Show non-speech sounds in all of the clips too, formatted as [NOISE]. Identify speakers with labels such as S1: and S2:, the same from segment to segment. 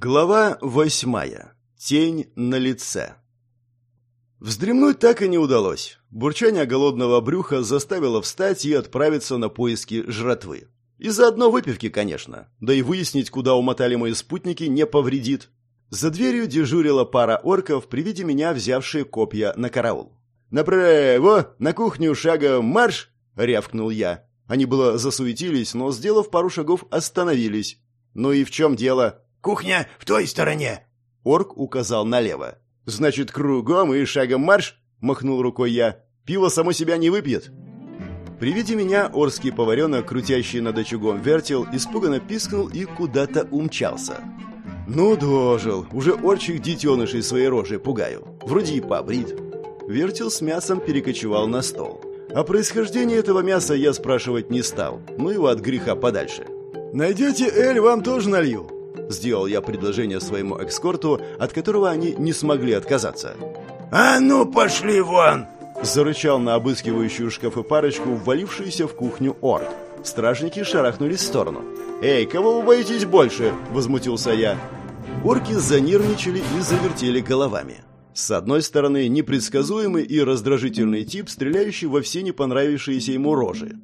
S1: Глава восьмая. Тень на лице. Вздремнуть так и не удалось. Бурчание голодного брюха заставило встать и отправиться на поиски жратвы. И заодно выпивки, конечно. Да и выяснить, куда умотали мои спутники, не повредит. За дверью дежурила пара орков, при виде меня взявшие копья на караул. «Направо! На кухню шага марш!» — рявкнул я. Они было засуетились, но, сделав пару шагов, остановились. «Ну и в чем дело?»
S2: Кухня в той стороне.
S1: Орк указал налево. Значит, кругом и шагом марш, махнул рукой я. Пиво само себя не выпьет. При виде меня орский поваренок, крутящий над очагом вертел, испуганно пискнул и куда-то умчался. «Ну, дожил. Уже орчих детенышей своей рожей пугаю. Вроде и побрит». Вертел с мясом перекочевал на стол. О происхождении этого мяса я спрашивать не стал. Ну его от греха подальше. «Найдете эль, вам тоже налью», Сделал я предложение своему экскорту, от которого они не смогли отказаться.
S2: «А ну, пошли вон!»
S1: Зарычал на обыскивающую шкафы парочку, ввалившуюся в кухню орк. Стражники шарахнулись в сторону. «Эй, кого вы боитесь больше?» – возмутился я. Орки занервничали и завертели головами. С одной стороны, непредсказуемый и раздражительный тип, стреляющий во все не понравившиеся ему рожи.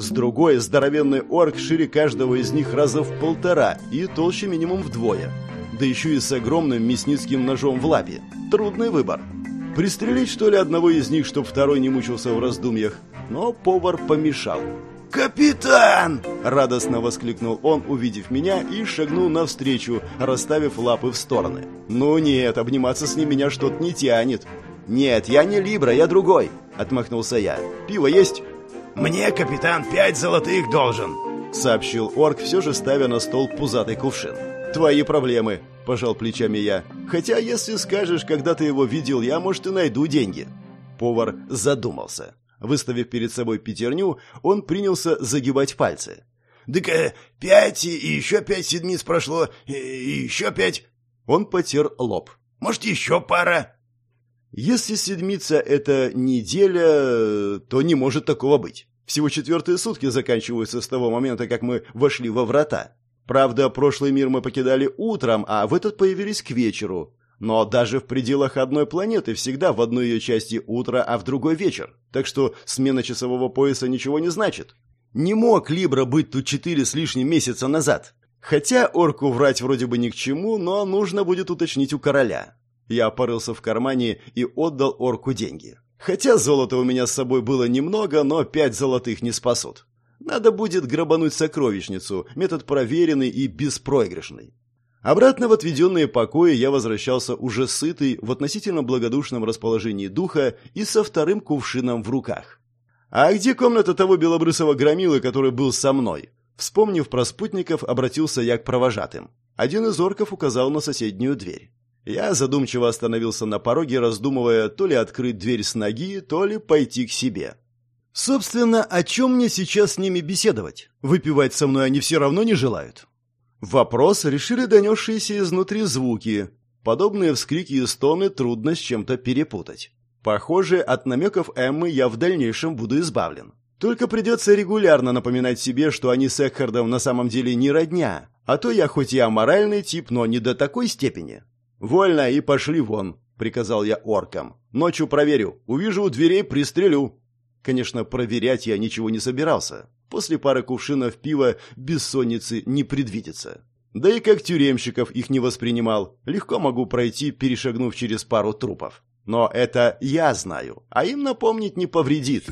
S1: С другой – здоровенный орк шире каждого из них раза в полтора и толще минимум вдвое. Да еще и с огромным мясницким ножом в лапе. Трудный выбор. Пристрелить, что ли, одного из них, чтоб второй не мучился в раздумьях? Но повар помешал.
S2: «Капитан!»
S1: – радостно воскликнул он, увидев меня, и шагнул навстречу, расставив лапы в стороны. «Ну нет, обниматься с ним меня что-то не тянет». «Нет, я не Либра, я другой», – отмахнулся я. «Пиво есть?»
S2: «Мне капитан пять золотых должен», —
S1: сообщил орк, все же ставя на стол пузатый кувшин. «Твои проблемы», — пожал плечами я. «Хотя, если скажешь, когда ты его видел, я, может, и найду деньги». Повар задумался. Выставив перед собой пятерню, он принялся загибать пальцы.
S2: «Так э, пять и еще пять седмиц прошло, и еще пять...»
S1: Он потер лоб.
S2: «Может, еще пара?»
S1: Если седмица — это неделя, то не может такого быть. Всего четвертые сутки заканчиваются с того момента, как мы вошли во врата. Правда, прошлый мир мы покидали утром, а в этот появились к вечеру. Но даже в пределах одной планеты всегда в одной ее части утро, а в другой вечер. Так что смена часового пояса ничего не значит. Не мог Либра быть тут четыре с лишним месяца назад. Хотя орку врать вроде бы ни к чему, но нужно будет уточнить у короля. Я порылся в кармане и отдал орку деньги. Хотя золота у меня с собой было немного, но пять золотых не спасут. Надо будет грабануть сокровищницу, метод проверенный и беспроигрышный. Обратно в отведенные покои я возвращался уже сытый, в относительно благодушном расположении духа и со вторым кувшином в руках. «А где комната того белобрысого громилы, который был со мной?» Вспомнив про спутников, обратился я к провожатым. Один из орков указал на соседнюю дверь. Я задумчиво остановился на пороге, раздумывая то ли открыть дверь с ноги, то ли пойти к себе. Собственно, о чем мне сейчас с ними беседовать? Выпивать со мной они все равно не желают. Вопрос решили донесшиеся изнутри звуки. Подобные вскрики и стоны трудно с чем-то перепутать. Похоже, от намеков Эммы я в дальнейшем буду избавлен. Только придется регулярно напоминать себе, что они с Экхардом на самом деле не родня, а то я хоть и аморальный тип, но не до такой степени. «Вольно и пошли вон», — приказал я оркам. «Ночью проверю. Увижу у дверей, пристрелю». Конечно, проверять я ничего не собирался. После пары кувшинов пива бессонницы не предвидится. Да и как тюремщиков их не воспринимал, легко могу пройти, перешагнув через пару трупов. Но это я знаю, а им напомнить не повредит.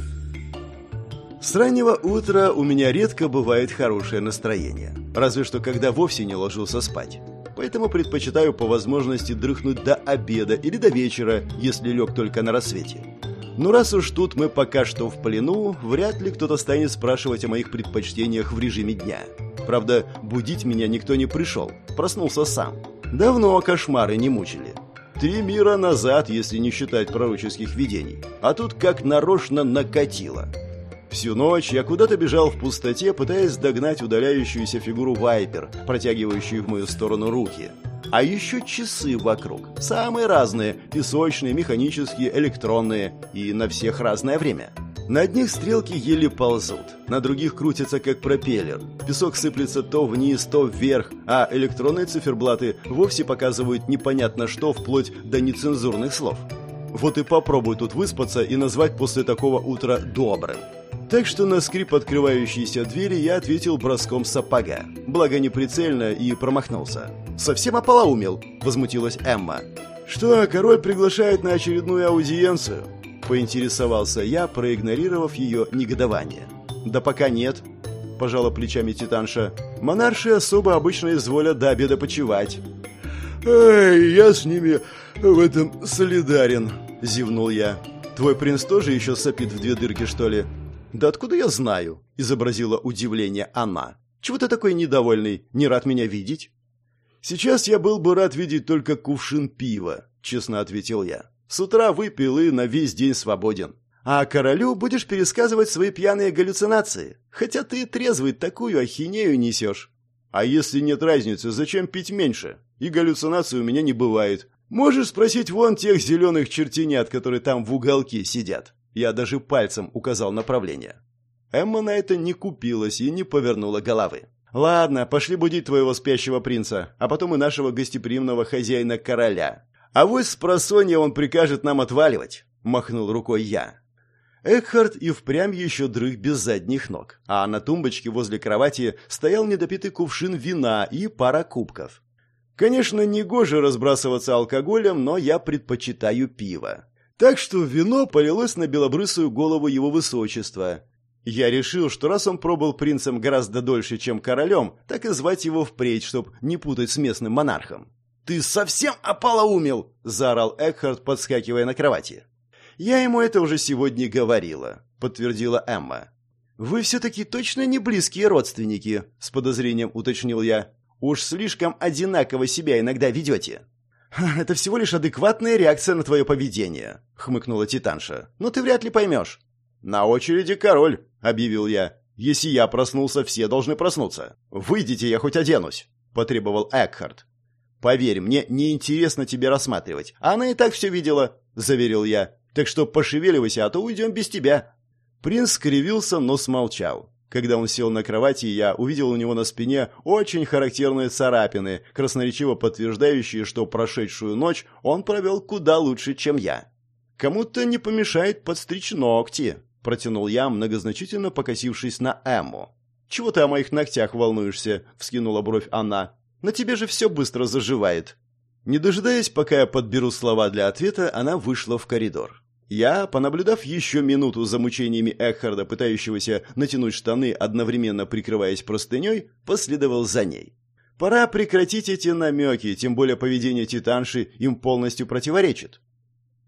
S1: С раннего утра у меня редко бывает хорошее настроение. Разве что когда вовсе не ложился спать поэтому предпочитаю по возможности дрыхнуть до обеда или до вечера, если лег только на рассвете. Но раз уж тут мы пока что в плену, вряд ли кто-то станет спрашивать о моих предпочтениях в режиме дня. Правда, будить меня никто не пришел, проснулся сам. Давно кошмары не мучили. Три мира назад, если не считать пророческих видений. А тут как нарочно накатило. Всю ночь я куда-то бежал в пустоте, пытаясь догнать удаляющуюся фигуру Вайпер, протягивающую в мою сторону руки. А еще часы вокруг. Самые разные. Песочные, механические, электронные. И на всех разное время. На одних стрелки еле ползут, на других крутятся как пропеллер. Песок сыплется то вниз, то вверх, а электронные циферблаты вовсе показывают непонятно что вплоть до нецензурных слов. Вот и попробуй тут выспаться и назвать после такого утра добрым. Так что на скрип открывающейся двери я ответил броском сапога. Благо неприцельно и промахнулся. «Совсем ополоумел!» – возмутилась Эмма. «Что, король приглашает на очередную аудиенцию?» Поинтересовался я, проигнорировав ее негодование. «Да пока нет», – пожала плечами Титанша. «Монарши особо обычно изволят до обеда почевать».
S2: «Эй, я с ними в этом солидарен», – зевнул я.
S1: «Твой принц тоже еще сопит в две дырки, что ли?» «Да откуда я знаю?» – изобразила удивление она. «Чего ты такой недовольный? Не рад меня видеть?» «Сейчас я был бы рад видеть только кувшин пива», – честно ответил я. С утра выпил и на весь день свободен. А королю будешь пересказывать свои пьяные галлюцинации. Хотя ты трезвый такую ахинею несешь. А если нет разницы, зачем пить меньше? И галлюцинаций у меня не бывает. Можешь спросить вон тех зеленых чертенят, которые там в уголке сидят. Я даже пальцем указал направление. Эмма на это не купилась и не повернула головы. «Ладно, пошли будить твоего спящего принца, а потом и нашего гостеприимного хозяина-короля. А вось с просонья он прикажет нам отваливать», — махнул рукой я. Экхард и впрямь еще дрых без задних ног, а на тумбочке возле кровати стоял недопитый кувшин вина и пара кубков. Конечно, не гоже разбрасываться алкоголем, но я предпочитаю пиво. Так что вино полилось на белобрысую голову его высочества. Я решил, что раз он пробыл принцем гораздо дольше, чем королем, так и звать его впредь, чтоб не путать с местным монархом. «Ты совсем опалоумел!» – заорал Экхард, подскакивая на кровати. «Я ему это уже сегодня говорила», – подтвердила Эмма. «Вы все-таки точно не близкие родственники?» – с подозрением уточнил я. «Уж слишком одинаково себя иногда ведете». [LAUGHS] «Это всего лишь адекватная реакция на твое поведение», — хмыкнула Титанша. «Но ты вряд ли поймешь». «На очереди король», — объявил я. «Если я проснулся, все должны проснуться. Выйдите, я хоть оденусь», — потребовал Экхард. «Поверь, мне неинтересно тебе рассматривать. Она и так все видела», — заверил я. «Так что пошевеливайся, а то уйдем без тебя». Принц скривился, но смолчал. Когда он сел на кровати, я увидел у него на спине очень характерные царапины, красноречиво подтверждающие, что прошедшую ночь он провел куда лучше, чем я. «Кому-то не помешает подстричь ногти», — протянул я, многозначительно покосившись на Эмму. «Чего ты о моих ногтях волнуешься?» — вскинула бровь она. На тебе же все быстро заживает». Не дожидаясь, пока я подберу слова для ответа, она вышла в коридор. Я, понаблюдав еще минуту за мучениями Экхарда, пытающегося натянуть штаны, одновременно прикрываясь простыней, последовал за ней. Пора прекратить эти намеки, тем более поведение Титанши им полностью противоречит.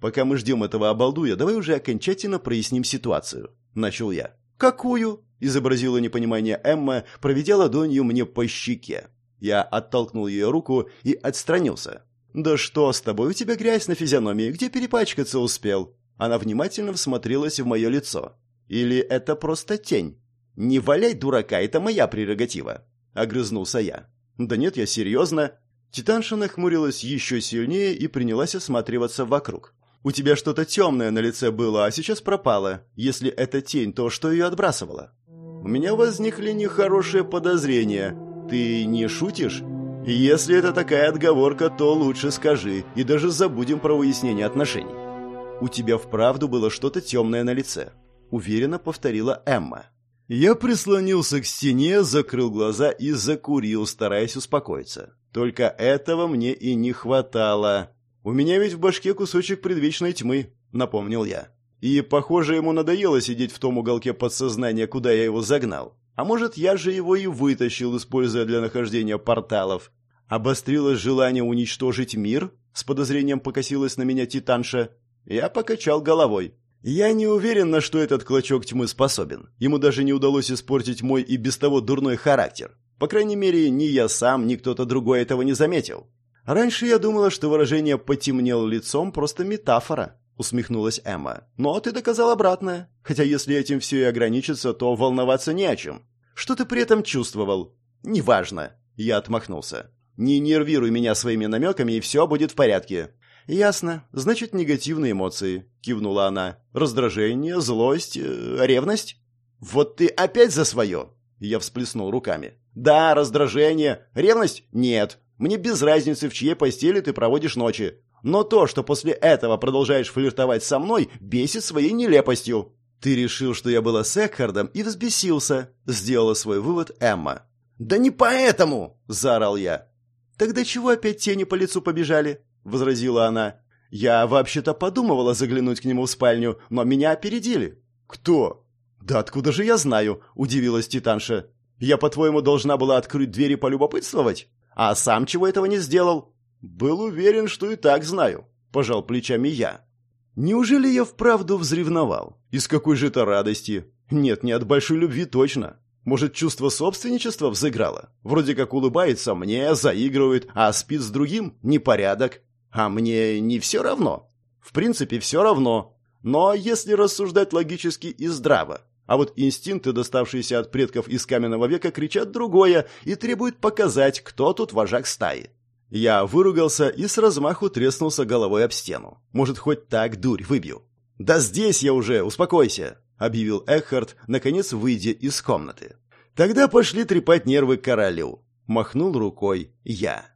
S1: Пока мы ждем этого обалдуя, давай уже окончательно проясним ситуацию. Начал я. «Какую?» – изобразила непонимание Эмма, проведя ладонью мне по щеке. Я оттолкнул ее руку и отстранился. «Да что с тобой? У тебя грязь на физиономии. Где перепачкаться успел?» Она внимательно всмотрелась в мое лицо. «Или это просто тень?» «Не валяй дурака, это моя прерогатива», — огрызнулся я. «Да нет, я серьезно». Титанша нахмурилась еще сильнее и принялась осматриваться вокруг. «У тебя что-то темное на лице было, а сейчас пропало. Если это тень, то что ее отбрасывало?» «У меня возникли нехорошие подозрения», ты не шутишь? Если это такая отговорка, то лучше скажи, и даже забудем про выяснение отношений. У тебя вправду было что-то темное на лице, уверенно повторила Эмма. Я прислонился к стене, закрыл глаза и закурил, стараясь успокоиться. Только этого мне и не хватало. У меня ведь в башке кусочек предвечной тьмы, напомнил я. И, похоже, ему надоело сидеть в том уголке подсознания, куда я его загнал. А может, я же его и вытащил, используя для нахождения порталов. Обострилось желание уничтожить мир? С подозрением покосилась на меня Титанша. Я покачал головой. Я не уверен, на что этот клочок тьмы способен. Ему даже не удалось испортить мой и без того дурной характер. По крайней мере, ни я сам, ни кто-то другой этого не заметил. Раньше я думала, что выражение «потемнел лицом» просто метафора усмехнулась Эмма. «Но ты доказал обратное. Хотя если этим все и ограничится, то волноваться не о чем. Что ты при этом чувствовал?» «Неважно». Я отмахнулся. «Не нервируй меня своими намеками, и все будет в порядке. «Ясно. Значит, негативные эмоции», — кивнула она. «Раздражение, злость, э, ревность?» «Вот ты опять за свое!» Я всплеснул руками. «Да, раздражение. Ревность? Нет. Мне без разницы, в чьей постели ты проводишь ночи. Но то, что после этого продолжаешь флиртовать со мной, бесит своей нелепостью». «Ты решил, что я была с Экхардом и взбесился», — сделала свой вывод Эмма. «Да не поэтому!» — заорал я. «Тогда чего опять тени по лицу побежали?» — возразила она. «Я вообще-то подумывала заглянуть к нему в спальню, но меня опередили». «Кто?» «Да откуда же я знаю?» — удивилась Титанша. «Я, по-твоему, должна была открыть дверь и полюбопытствовать? А сам чего этого не сделал?» «Был уверен, что и так знаю», — пожал плечами я. «Неужели я вправду взревновал? Из какой же это радости? Нет, не от большой любви точно. Может, чувство собственничества взыграло? Вроде как улыбается мне, заигрывает, а спит с другим? Непорядок. А мне не все равно. В принципе, все равно. Но если рассуждать логически и здраво, а вот инстинкты, доставшиеся от предков из каменного века, кричат другое и требуют показать, кто тут вожак стаи. Я выругался и с размаху треснулся головой об стену. Может, хоть так дурь выбью. «Да здесь я уже, успокойся!» — объявил Экхард, наконец выйдя из комнаты. «Тогда пошли трепать нервы королю», — махнул рукой я.